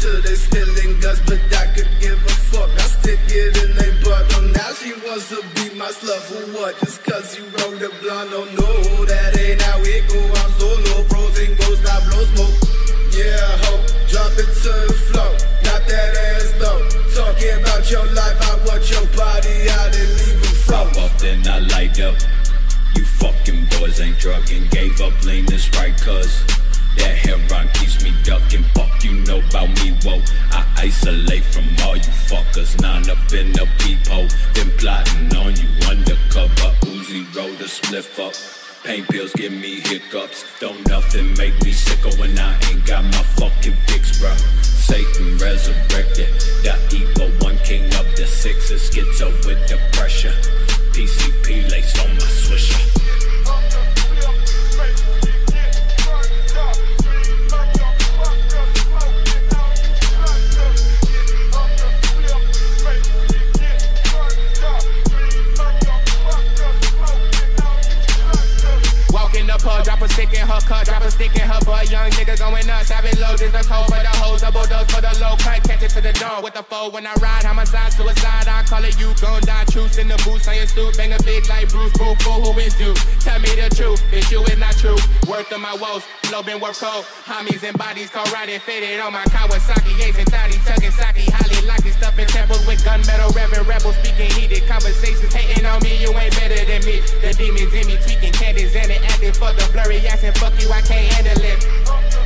to they stealing guns, but I could give a fuck. I stick it in they butt. Oh, now she wants to be my slut for what? Just cause you rolled a blonde. Oh no, that ain't how it go. I'm solo, pros and goes, I blow smoke. Yeah, ho, drop it to the floor. Not that ass though. Talking about your life, I want your body out and leave it from. Pop up, then I light up. You fucking boys ain't drugging. Gave up lean this right, cuz. That heroin keeps me ducking. Fuck you know about me, whoa. I isolate from all you fuckers. Nine up in the peephole. Been plotting on you undercover. Uzi roll the spliff up. Pain pills give me hiccups. Don't nothing make me sicker when I ain't got my fucking fix, bruh. Satan resurrected. The evil one king of the sixes. Schizo with drop a stick in her cut, drop a stick in her butt. Young nigga going nuts, having loads is the code for the hoes, double dose for the low cut. Catch it to the dawn with the foe when I ride. Homicide, suicide, I call it you. Gon' die, truth in the booth, saying stoop, bang a big like Bruce, boo, fool, who is you? Tell me the truth, bitch, you is not true. Worth of my woes, flow been worth cold. Homies and bodies, co riding, fitted on my Kawasaki, Ace and Thotty, chugging Saki, Holly, locking stuff in temples with gunmetal, reverend rebels, speaking heated conversations, hating on me, you ain't better than me. The demons in me, tweaking acting for the blurry ass and fuck you, I can't handle it.